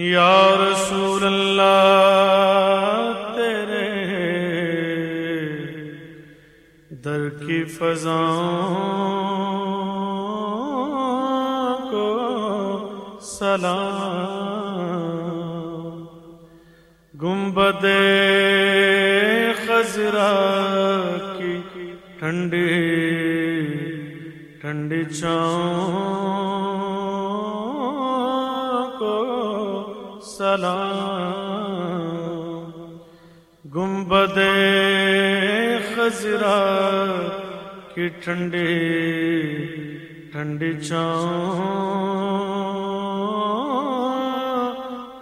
یا رسول اللہ، تیرے در کی فضا کو سلام۔ گنبد خزرا کی ٹھنڈی ٹھنڈی چاؤں سلام گنبد خزرا کی ٹھنڈی ٹھنڈی چاؤں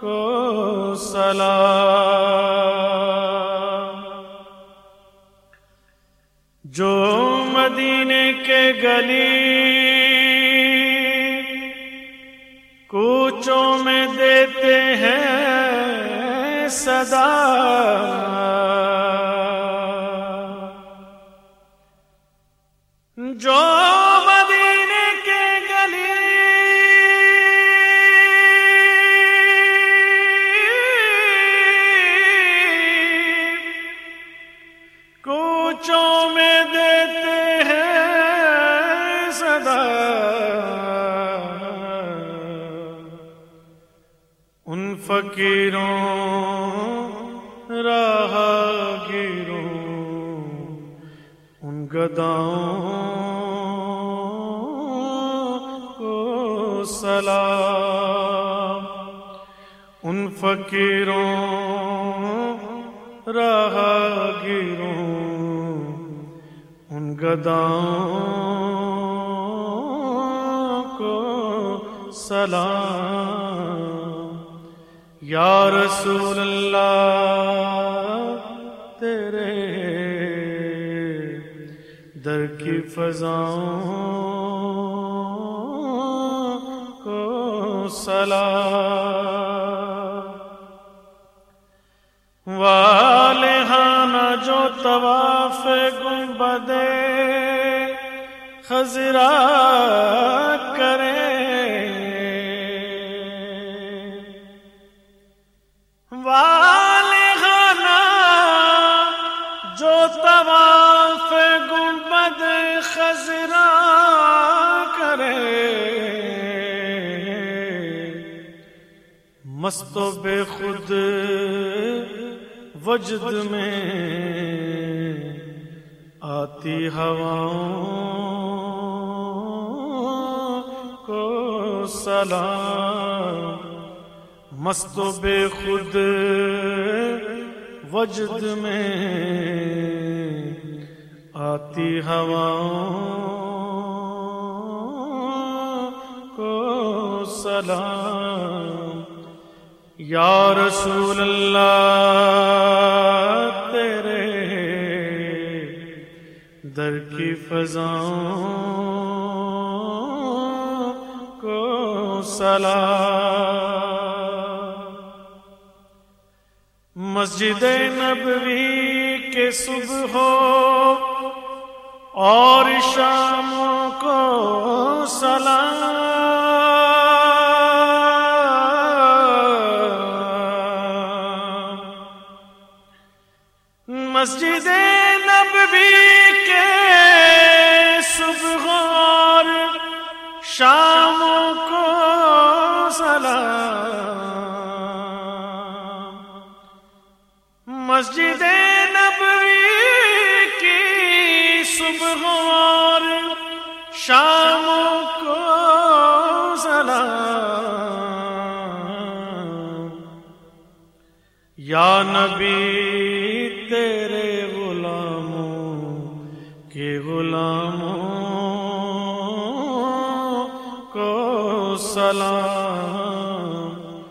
کو سلام۔ جو مدینے کے گلی کوچوں میں صدا۔ جو مدینے کے گلی۔ کوچوں میں دیتے ہیں صدا۔ فقیروں گداؤں کو سلام ان فقیروں راہ گیروں ان گداؤں کو سلام۔ یا رسول اللہ، تیرے کی فضاؤں کو سلا والہانہ جو طواف گنبدے خزرہ کرے خزرا کرے۔ مست و بے خود وجد میں آتی ہواؤں کو سلام۔ مست و بے خود وجد میں آتی ہوا کو سلام یا رسول اللہ تیرے در کی فضاؤں کو سلام مسجد نبوی کے صبح ہو اور شام کو سلام۔ مسجد نبوی کے صبح اور شام کو سلام۔ مسجد نبوی صبح اور شام کو سلام۔ یا نبی، تیرے غلاموں کے غلاموں کو سلام۔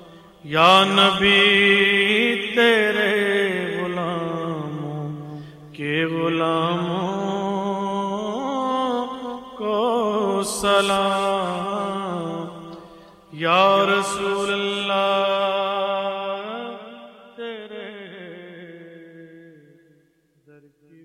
یا نبی، تیرے السلام یا رسول اللہ تیرے در کی